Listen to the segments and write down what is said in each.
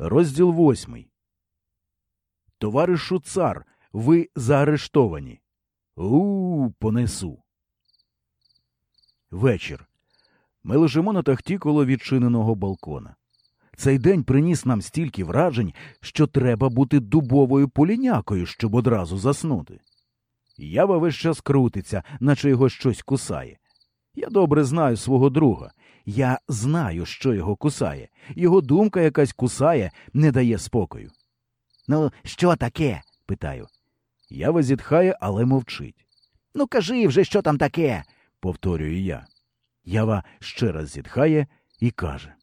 Розділ восьмий. Товаришу цар, ви заарештовані. У, понесу. Вечір. Ми лежимо на тахті коло відчиненого балкона. Цей день приніс нам стільки вражень, що треба бути дубовою полінякою, щоб одразу заснути. Ява весь час крутиться, наче його щось кусає. Я добре знаю свого друга. Я знаю, що його кусає. Його думка якась кусає, не дає спокою. Ну, що таке? питаю. Ява зітхає, але мовчить. Ну, кажи вже, що там таке. повторюю я. Ява ще раз зітхає і каже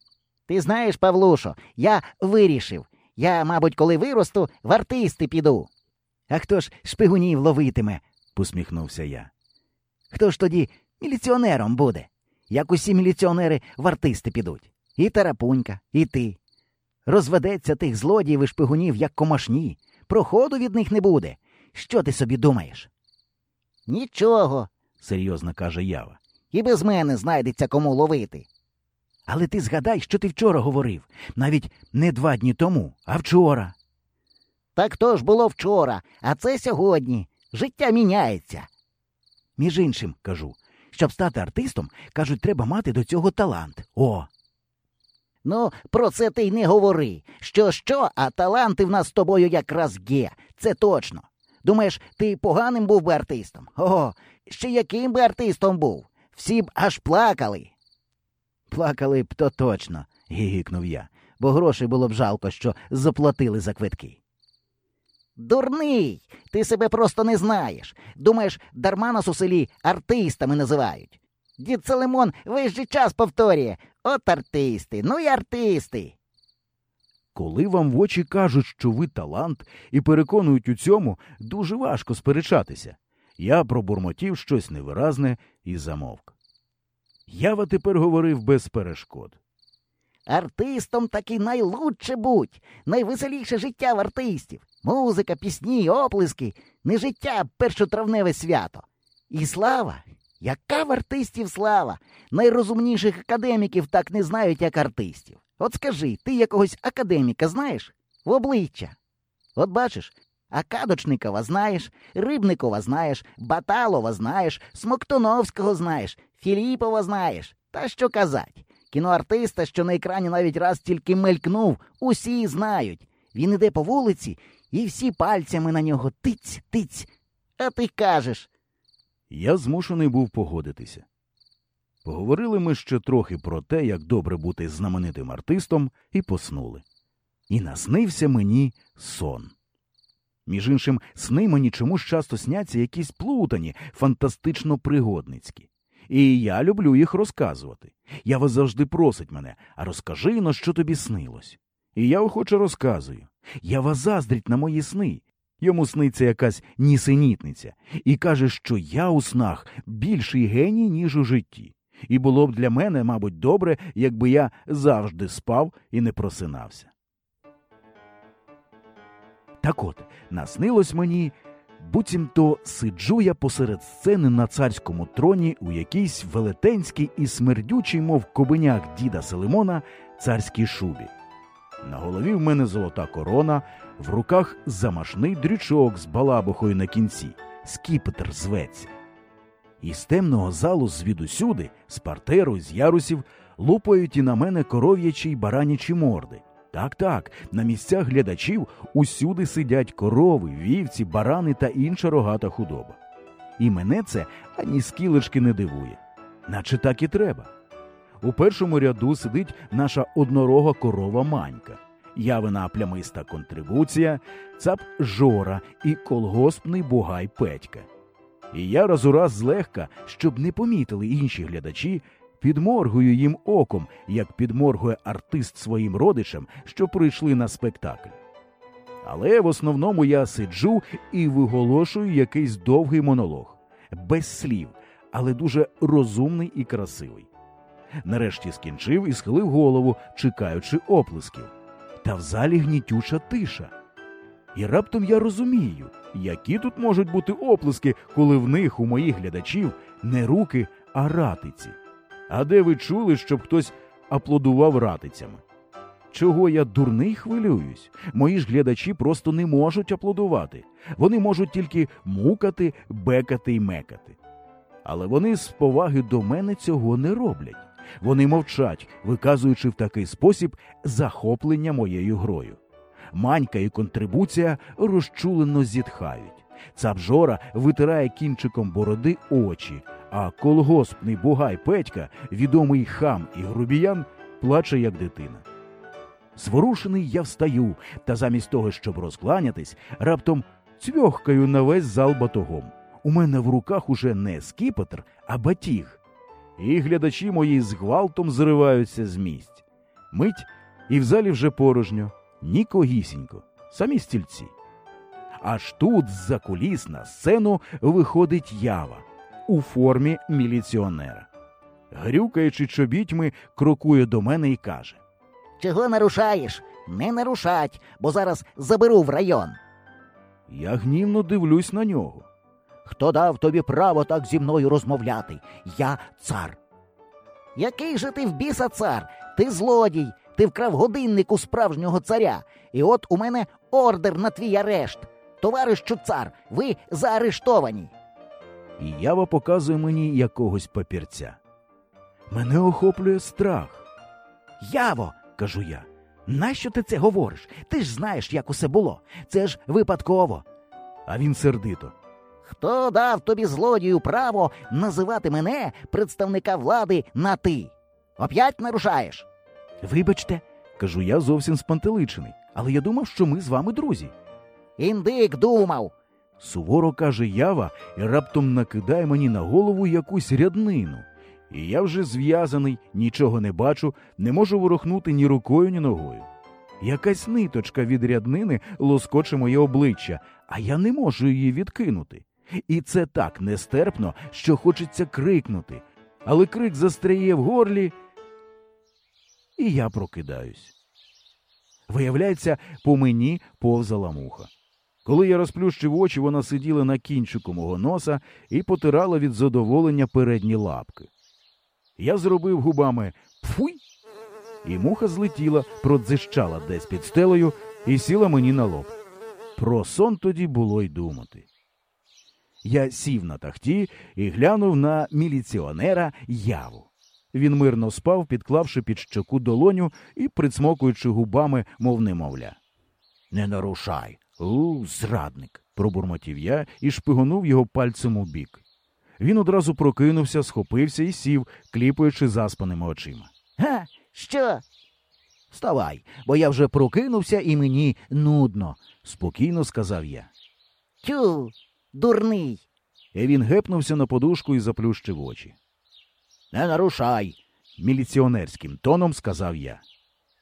Ти знаєш, Павлушо, я вирішив. Я, мабуть, коли виросту, в артисти піду. А хто ж шпигунів ловитиме? посміхнувся я. Хто ж тоді міліціонером буде? Як усі міліціонери в артисти підуть. І Тарапунька, і ти. Розведеться тих злодіїв і шпигунів, як комашні. Проходу від них не буде. Що ти собі думаєш? Нічого, серйозно каже Ява. і без мене знайдеться кому ловити. Але ти згадай, що ти вчора говорив, навіть не два дні тому, а вчора. Так то ж було вчора, а це сьогодні. Життя міняється. Між іншим, кажу, щоб стати артистом, кажуть, треба мати до цього талант. О. Ну, про це ти й не говори. Що, що, а таланти в нас з тобою якраз є. Це точно. Думаєш, ти поганим був би артистом? Ого, ще яким би артистом був? Всі б аж плакали. Плакали б то точно, гігікнув я, бо грошей було б жалко, що заплатили за квитки. Дурний, ти себе просто не знаєш. Думаєш, дарма нас у селі артистами називають. Дід Целимон весь же час повторює от артисти, ну й артисти. Коли вам в очі кажуть, що ви талант, і переконують у цьому, дуже важко сперечатися. Я пробурмотів щось невиразне і замовк. Ява тепер говорив без перешкод. Артистом таки найлучше будь, найвеселіше життя в артистів. Музика, пісні, оплески, не життя, першотравневе свято. І слава, яка в артистів слава? Найрозумніших академіків так не знають, як артистів. От скажи, ти якогось академіка знаєш? В обличчя. От бачиш, Акадочникова знаєш, Рибникова знаєш, Баталова знаєш, Смоктуновського знаєш, Філіпова знаєш. Та що казать? Кіноартиста, що на екрані навіть раз тільки мелькнув, усі знають. Він іде по вулиці, і всі пальцями на нього тиць, тиць. А ти кажеш. Я змушений був погодитися. Поговорили ми ще трохи про те, як добре бути знаменитим артистом, і поснули. І наснився мені сон. Між іншим, сни мені чомусь часто сняться якісь плутані, фантастично пригодницькі. І я люблю їх розказувати. Я вас завжди просить мене, а розкажи но, що тобі снилось. І я охоче розказую. Я вас заздрить на мої сни. Йому сниться якась нісенітниця, і каже, що я у снах більший геній, ніж у житті. І було б для мене, мабуть, добре, якби я завжди спав і не просинався. Так от, наснилось мені, буцімто сиджу я посеред сцени на царському троні у якійсь велетенській і смердючій, мов кобеняк діда Селимона, царській шубі. На голові в мене золота корона, в руках замашний дрючок з балабухою на кінці, скіпетр зветься. Із темного залу звідусюди, з партеру, з ярусів, лупають і на мене коров'ячі й баранячі морди. Так, так, на місцях глядачів усюди сидять корови, вівці, барани та інша рогата худоба. І мене це ані скілечки не дивує, наче так і треба. У першому ряду сидить наша однорога корова манька, явина плямиста контрибуція, цап жора і колгоспний бугай Петька. І я раз у раз злегка, щоб не помітили інші глядачі, підморгую їм оком, як підморгує артист своїм родичам, що прийшли на спектакль. Але в основному я сиджу і виголошую якийсь довгий монолог, без слів, але дуже розумний і красивий. Нарешті скінчив і схилив голову, чекаючи оплесків. Та в залі гнітюча тиша. І раптом я розумію, які тут можуть бути оплески, коли в них у моїх глядачів не руки, а ратиці. А де ви чули, щоб хтось аплодував ратицями? чого я дурний хвилююсь? Мої ж глядачі просто не можуть аплодувати. Вони можуть тільки мукати, бекати й мекати. Але вони з поваги до мене цього не роблять. Вони мовчать, виказуючи в такий спосіб захоплення моєю грою. Манька і контрибуція розчулено зітхають. Цабжора витирає кінчиком бороди очі, а колгоспний бугай Петька, відомий хам і грубіян, плаче, як дитина. Зворушений я встаю, та замість того, щоб розкланятись, раптом цвьохкаю на весь зал батогом. У мене в руках уже не скіпетр, а батіг. І глядачі мої з гвалтом зриваються з місць. Мить, і в залі вже порожньо, нікогісінько, самі стільці. Аж тут з-за куліс на сцену виходить ява у формі міліціонера. Грюкаючи чобітьми, крокує до мене і каже Чого нарушаєш? Не нарушать, бо зараз заберу в район. Я гнівно дивлюсь на нього. Хто дав тобі право так зі мною розмовляти? Я цар. Який же ти в біса цар? Ти злодій, ти вкрав годинник у справжнього царя. І от у мене ордер на твій арешт. Товаришу цар, ви заарештовані. І ява показує мені якогось папірця. Мене охоплює страх. Яво, кажу я, нащо ти це говориш? Ти ж знаєш, як усе було. Це ж випадково. А він сердито. Хто дав тобі злодію право називати мене, представника влади, на ти? Оп'ять нарушаєш? Вибачте, кажу я зовсім спантеличений, але я думав, що ми з вами друзі. Індик думав. Суворо каже ява і раптом накидає мені на голову якусь ряднину. І я вже зв'язаний, нічого не бачу, не можу ворухнути ні рукою, ні ногою. Якась ниточка від ряднини лоскоче моє обличчя, а я не можу її відкинути. І це так нестерпно, що хочеться крикнути, але крик застряє в горлі, і я прокидаюсь. Виявляється, по мені повзала муха. Коли я розплющив очі, вона сиділа на кінчику мого носа і потирала від задоволення передні лапки. Я зробив губами пфуй, і муха злетіла, продзищала десь під стелею і сіла мені на лоб. Про сон тоді було й думати. Я сів на тахті і глянув на міліціонера яву. Він мирно спав, підклавши під щоку долоню і прицмокуючи губами, мов немовля. Не нарушай. У, зрадник, пробурмотів я і шпигонув його пальцем у бік. Він одразу прокинувся, схопився і сів, кліпаючи заспаними очима. Га, що? Вставай, бо я вже прокинувся і мені нудно, спокійно сказав я. Тю, дурний. І він гепнувся на подушку і заплющив очі. Не нарушай, міліціонерським тоном сказав я.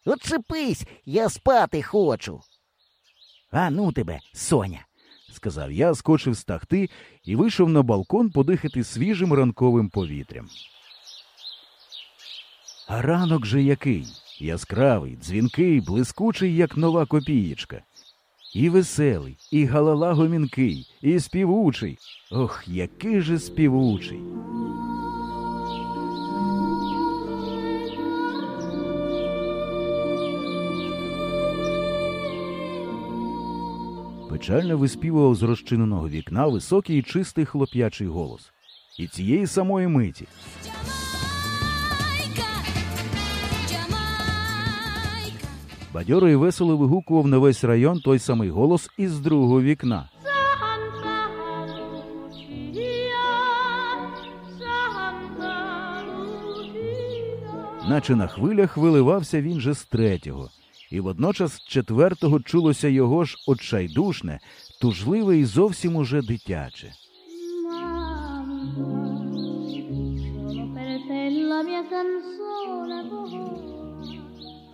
Отчепись, я спати хочу. А ну тебе, Соня, сказав я, скочив з тахти і вийшов на балкон подихати свіжим ранковим повітрям. А ранок же який яскравий, дзвінкий, блискучий, як нова копієчка. І веселий, і галала гомінкий, і співучий. Ох, який же співучий. Печально виспівував з розчиненого вікна високий і чистий хлоп'ячий голос. І цієї самої миті. Бадьоро і весело вигукував на весь район той самий голос із другого вікна. Наче на хвилях виливався він же з третього, і водночас з четвертого чулося його ж отчайдушне, тужливе і зовсім уже дитяче.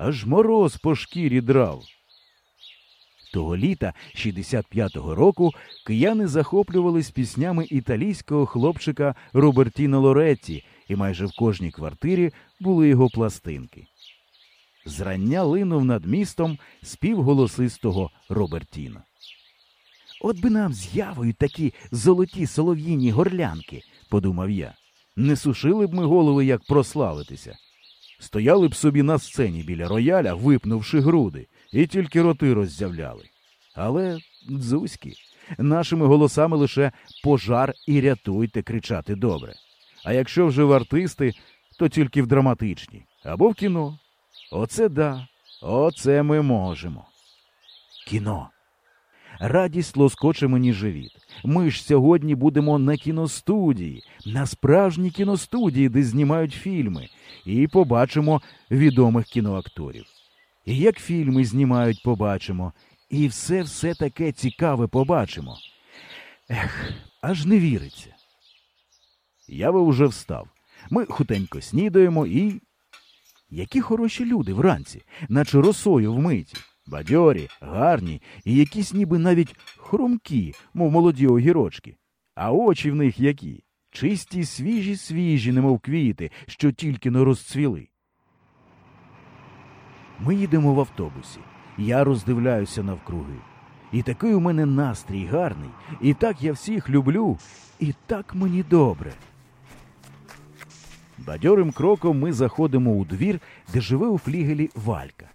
Аж мороз по шкірі драв. Того літа 65-го року кияни захоплювались піснями італійського хлопчика Робертіно Лоретті, і майже в кожній квартирі були його пластинки. Зрання линув над містом спів голосистого Робертіно. От би нам з'явою такі золоті солов'їні горлянки, подумав я. Не сушили б ми голови, як прославитися. Стояли б собі на сцені біля рояля, випнувши груди, і тільки роти роззявляли. Але дзузькі, нашими голосами лише пожар і рятуйте кричати добре. А якщо вже в артисти, то тільки в драматичні або в кіно. Оце да, оце ми можемо. Кіно. Радість лоскоче мені живіт. Ми ж сьогодні будемо на кіностудії, на справжній кіностудії, де знімають фільми, і побачимо відомих кіноакторів. І як фільми знімають, побачимо, і все все таке цікаве побачимо. Ех, аж не віриться. Ява уже встав. Ми хутенько снідаємо і. Які хороші люди вранці, наче росою вмиті, бадьорі, гарні і якісь ніби навіть хрумкі, мов молоді огірочки. А очі в них які чисті, свіжі, свіжі, немов квіти, що тільки не розцвіли. Ми їдемо в автобусі. Я роздивляюся навкруги. І такий у мене настрій гарний, і так я всіх люблю, і так мені добре. Бадьорим кроком ми заходимо у двір, де живе у флігелі Валька.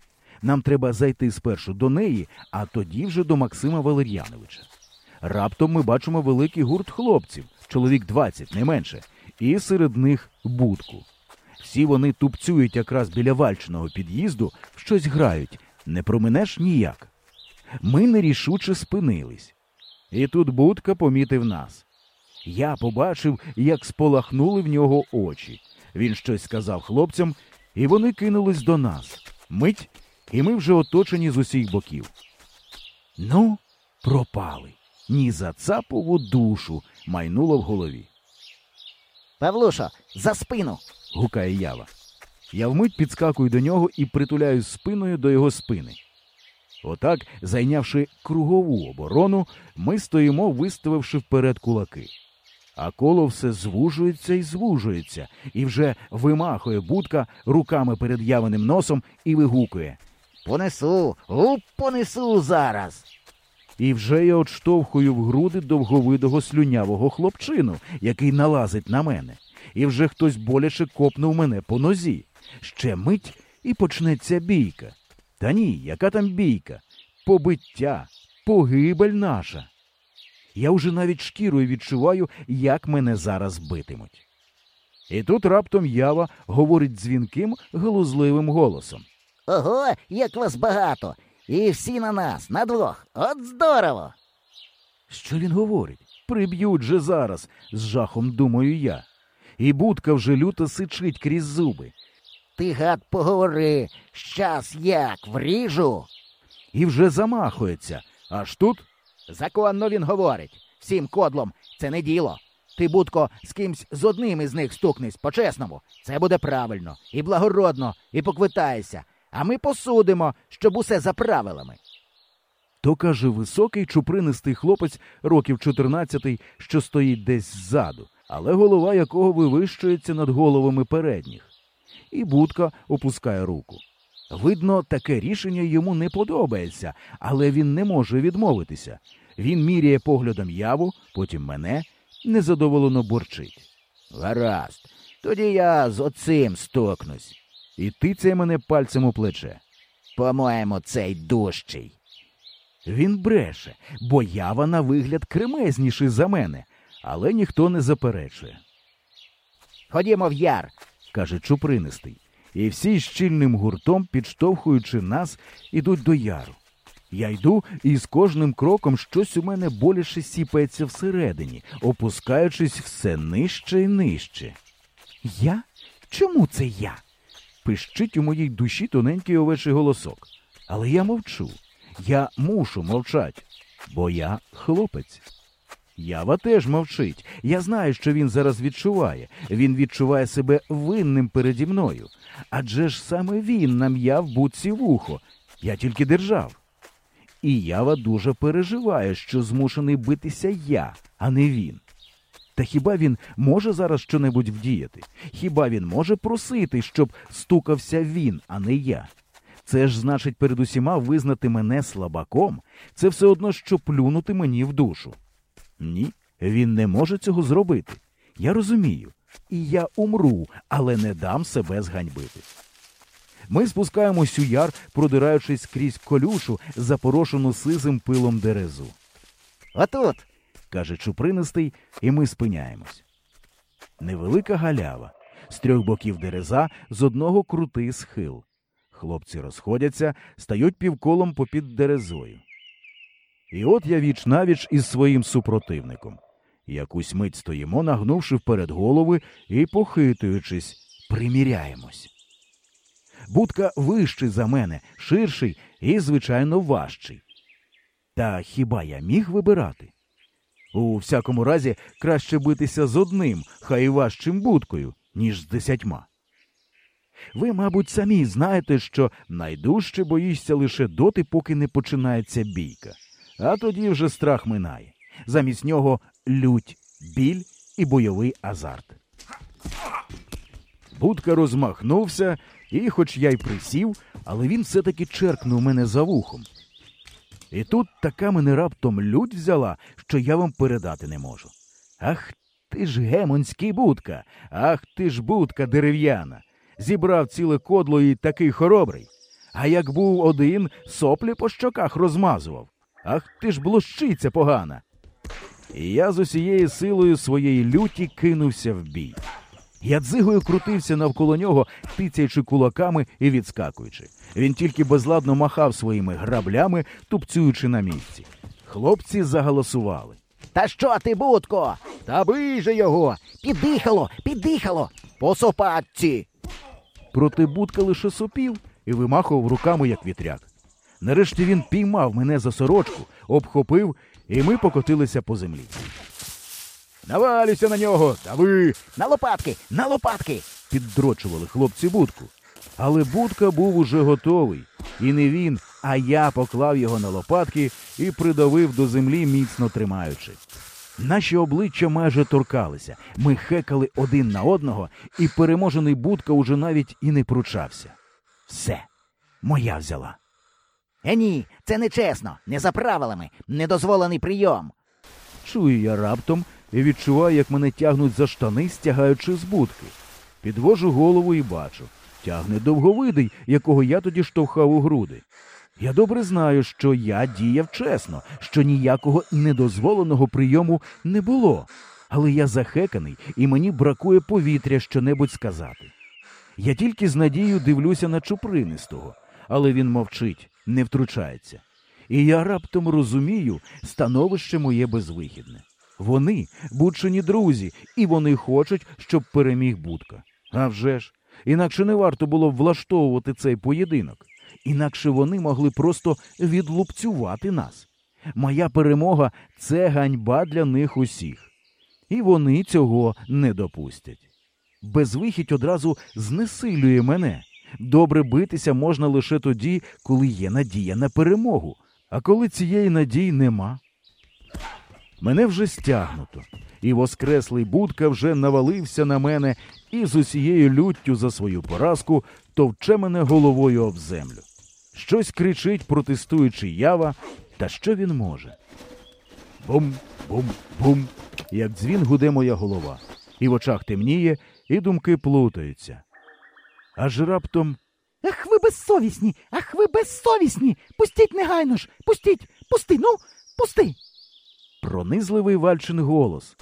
Нам треба зайти спершу до неї, а тоді вже до Максима Валер'яновича. Раптом ми бачимо великий гурт хлопців, чоловік 20, не менше, і серед них будку. Всі вони тупцюють якраз біля вальчного під'їзду, щось грають, не проминеш ніяк. Ми нерішуче спинились. І тут будка помітив нас. Я побачив, як сполахнули в нього очі. Він щось сказав хлопцям, і вони кинулись до нас. Мить, і ми вже оточені з усіх боків. Ну, пропали. Ні за цапову душу майнуло в голові. Павлушо, за спину. гукає ява. Я вмить підскакую до нього і притуляю спиною до його спини. Отак, зайнявши кругову оборону, ми стоїмо, виставивши вперед кулаки. А коло все звужується і звужується, і вже вимахує будка руками перед явиним носом і вигукує. Понесу, у, понесу зараз. І вже я отштовхую в груди довговидого слюнявого хлопчину, який налазить на мене. І вже хтось боляче копнув мене по нозі. Ще мить і почнеться бійка. Та ні, яка там бійка? Побиття, погибель наша. Я вже навіть шкірою відчуваю, як мене зараз битимуть. І тут раптом ява говорить дзвінким, глузливим голосом. Ого, як вас багато. І всі на нас, на двох. От здорово. Що він говорить? Приб'ють же зараз, з жахом думаю я. І будка вже люто сичить крізь зуби. Ти, гад, поговори. Щас як вріжу. І вже замахується. Аж тут Законно він говорить. Всім кодлом це не діло. Ти, будко, з кимсь з одним із них стукнись по-чесному. Це буде правильно і благородно, і поквитаєшся. А ми посудимо, щоб усе за правилами. то каже високий чупринистий хлопець років 14, що стоїть десь ззаду, але голова якого вивищується над головами передніх. І будка опускає руку. Видно, таке рішення йому не подобається, але він не може відмовитися. Він міряє поглядом яву, потім мене, незадоволено бурчить. Гаразд. Тоді я з оцим стукнусь. І тицяє мене пальцем у плече. По-моєму, цей дужчий. Він бреше, бо ява на вигляд кремезніший за мене, але ніхто не заперечує, Ходімо в яр. каже чупринистий, і всі щільним гуртом, підштовхуючи нас, ідуть до яру. Я йду, і з кожним кроком щось у мене боліше сіпається всередині, опускаючись все нижче і нижче. Я? Чому це я? Пищить у моїй душі тоненький овечий голосок. Але я мовчу. Я мушу мовчать, бо я хлопець. Ява теж мовчить. Я знаю, що він зараз відчуває. Він відчуває себе винним переді мною. Адже ж саме він нам'яв буці вухо. Я тільки держав. І Ява дуже переживає, що змушений битися я, а не він. Та хіба він може зараз щонебудь вдіяти? Хіба він може просити, щоб стукався він, а не я? Це ж значить перед усіма визнати мене слабаком. Це все одно, що плюнути мені в душу. Ні, він не може цього зробити. Я розумію. І я умру, але не дам себе зганьбити. Ми спускаємось у яр, продираючись крізь колючу, запорошену сизим пилом дерезу. Отут. Каже чупринистий, і ми спиняємось. Невелика галява, з трьох боків дереза, з одного крутий схил. Хлопці розходяться, стають півколом попід дерезою. І от я віч навіч із своїм супротивником. Якусь мить стоїмо, нагнувши вперед голови і, похитуючись, приміряємось. Будка вищий за мене, ширший і, звичайно, важчий. Та хіба я міг вибирати? У всякому разі, краще битися з одним, хай важчим будкою, ніж з десятьма. Ви, мабуть, самі знаєте, що найдужче боїшся лише доти, поки не починається бійка, а тоді вже страх минає. Замість нього лють, біль і бойовий азарт. Будка розмахнувся, і, хоч я й присів, але він все-таки черкнув мене за вухом. І тут така мене раптом лють взяла, що я вам передати не можу. Ах ти ж гемонський будка, ах ти ж будка дерев'яна. Зібрав ціле кодло і такий хоробрий. А як був один, соплі по щоках розмазував. Ах ти ж блощиця погана. І я з усією силою своєї люті кинувся в бій. Я дзигою крутився навколо нього, тицяючи кулаками і відскакуючи. Він тільки безладно махав своїми граблями, тупцюючи на місці. Хлопці заголосували. Та що ти, будко? Та же його! Піддихало, піддихало. По сопатці! Проти будка лише сопів і вимахував руками, як вітряк. Нарешті він піймав мене за сорочку, обхопив, і ми покотилися по землі. Навалюйся на нього! Та ви! На лопатки, на лопатки. Піддрочували хлопці будку. Але будка був уже готовий. І не він, а я поклав його на лопатки і придавив до землі, міцно тримаючи. Наші обличчя майже торкалися. Ми хекали один на одного, і переможений будка уже навіть і не пручався. Все, моя взяла. Е, ні, це нечесно, не за правилами, недозволений прийом. Чую я раптом і відчуваю, як мене тягнуть за штани, стягаючи з будки. Підвожу голову і бачу. Тягне довговидий, якого я тоді штовхав у груди. Я добре знаю, що я діяв чесно, що ніякого недозволеного прийому не було. Але я захеканий, і мені бракує повітря щонебудь сказати. Я тільки з надією дивлюся на чупринистого, але він мовчить, не втручається. І я раптом розумію становище моє безвихідне. Вони будчині друзі, і вони хочуть, щоб переміг будка. А вже ж, інакше не варто було влаштовувати цей поєдинок. Інакше вони могли просто відлупцювати нас. Моя перемога це ганьба для них усіх. І вони цього не допустять. Безвихідь одразу знесилює мене. Добре битися можна лише тоді, коли є надія на перемогу, а коли цієї надії нема. Мене вже стягнуто, і воскреслий будка вже навалився на мене і з усією люттю за свою поразку товче мене головою об землю. Щось кричить, протестуючи ява, та що він може? Бум, бум, бум, як дзвін гуде моя голова, і в очах темніє, і думки плутаються. Аж раптом Ах ви безсовісні! Ах ви безсовісні! Пустіть негайно ж! Пустіть! Пусти! Ну, пусти! Пронизливий вальчин голос,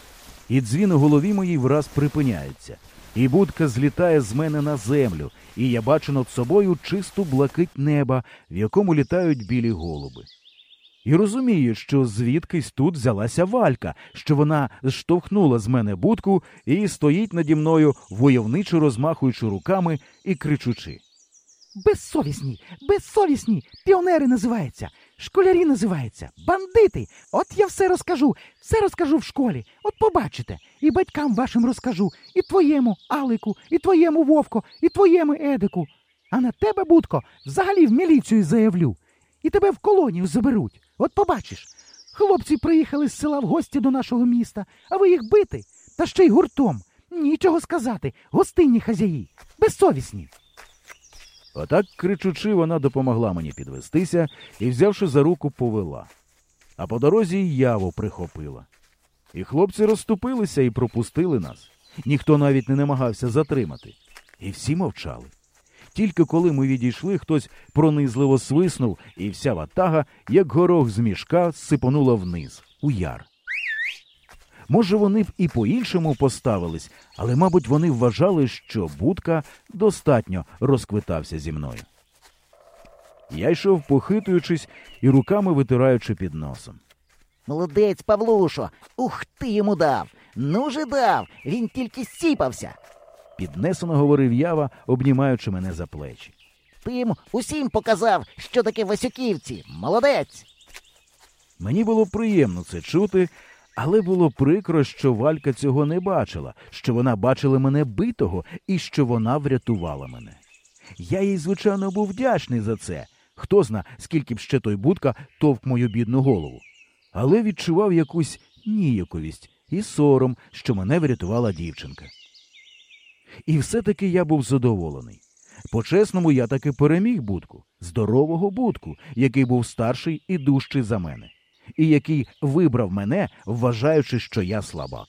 і дзвін у голові моїй враз припиняється, і будка злітає з мене на землю, і я бачу над собою чисту блакить неба, в якому літають білі голуби. І розумію, що звідкись тут взялася валька, що вона зштовхнула з мене будку і стоїть наді мною, войовничо розмахуючи руками і кричучи. Безсовісні! Безсовісні! Піонери називаються! Школярі називаються! Бандити! От я все розкажу, все розкажу в школі. От побачите. І батькам вашим розкажу, і твоєму, Алику, і твоєму Вовко, і твоєму Едику. А на тебе, Будко, взагалі в міліцію заявлю. І тебе в колонію заберуть. От побачиш. Хлопці приїхали з села в гості до нашого міста, а ви їх бити, та ще й гуртом. Нічого сказати, гостинні хазяї, безсовісні. Отак, кричучи, вона допомогла мені підвестися і, взявши за руку, повела. А по дорозі й яву прихопила. І хлопці розступилися і пропустили нас. Ніхто навіть не намагався затримати. І всі мовчали. Тільки коли ми відійшли, хтось пронизливо свиснув, і вся ватага, як горох з мішка, сипонула вниз, у яр. Може, вони б і по-іншому поставились, але, мабуть, вони вважали, що будка достатньо розквитався зі мною. Я йшов, похитуючись і руками витираючи під носом. Молодець, Павлушо. Ух ти йому дав. Ну же дав. Він тільки сіпався. Піднесено говорив ява, обнімаючи мене за плечі. Ти їм усім показав, що таке Васюківці. Молодець. Мені було приємно це чути, але було прикро, що Валька цього не бачила, що вона бачила мене битого і що вона врятувала мене. Я їй, звичайно, був вдячний за це. Хто зна, скільки б ще той будка товк мою бідну голову. Але відчував якусь ніяковість і сором, що мене врятувала дівчинка. І все-таки я був задоволений. По-чесному, я таки переміг будку, здорового будку, який був старший і дужчий за мене, і який вибрав мене, вважаючи, що я слабак.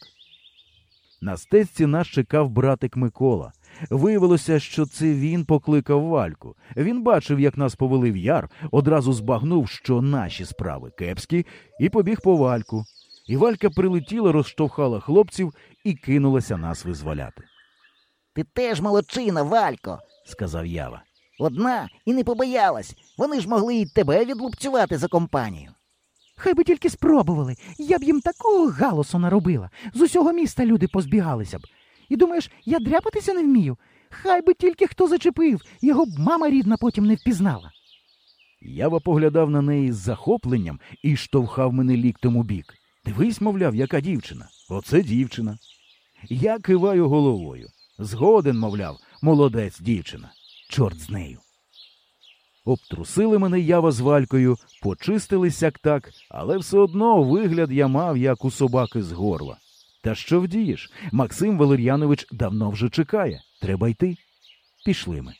На стежці нас чекав братик Микола. Виявилося, що це він покликав Вальку. Він бачив, як нас повели в яр, одразу збагнув, що наші справи кепські, і побіг по Вальку. І Валька прилетіла, розштовхала хлопців і кинулася нас визволяти, Ти теж молодчина, Валько. сказав Ява. Одна і не побоялась. Вони ж могли і тебе відлупцювати за компанію. Хай би тільки спробували. Я б їм такого галусу наробила. З усього міста люди позбігалися б. І думаєш, я дряпатися не вмію? Хай би тільки хто зачепив, його б мама рідна потім не впізнала. Ява поглядав на неї з захопленням і штовхав мене ліктем у бік. Дивись, мовляв, яка дівчина. Оце дівчина. Я киваю головою. Згоден, мовляв, молодець дівчина. Чорт з нею. Обтрусили мене ява з валькою, почистили сяк так, але все одно вигляд я мав, як у собаки з горла. Та що вдієш? Максим Валер'янович давно вже чекає. Треба йти. Пішли ми.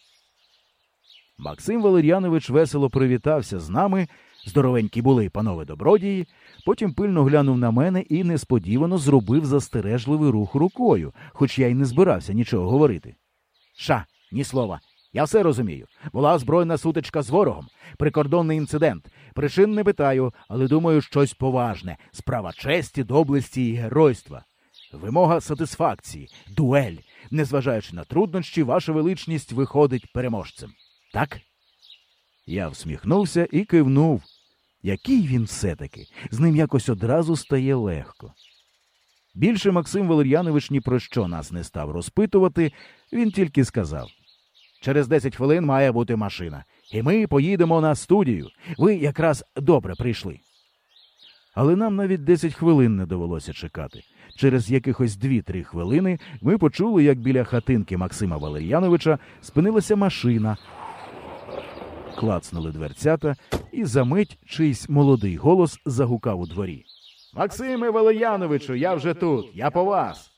Максим Валер'янович весело привітався з нами. Здоровенькі були, панове добродії. Потім пильно глянув на мене і несподівано зробив застережливий рух рукою, хоч я й не збирався нічого говорити. Ша, ні слова. Я все розумію. Була збройна сутичка з ворогом, прикордонний інцидент. Причин не питаю, але думаю, щось поважне. Справа честі, доблесті і геройства. Вимога сатисфакції, дуель. Незважаючи на труднощі, ваша величність виходить переможцем. Так? Я всміхнувся і кивнув. Який він все-таки, з ним якось одразу стає легко. Більше Максим Валер'янович ні про що нас не став розпитувати, він тільки сказав через 10 хвилин має бути машина, і ми поїдемо на студію. Ви якраз добре прийшли. Але нам навіть 10 хвилин не довелося чекати. Через якихось 2-3 хвилини ми почули, як біля хатинки Максима Валер'яновича спинилася машина, клацнули дверцята, і за мить чийсь молодий голос загукав у дворі. Максиме Валер'яновичу, я вже тут, я по вас.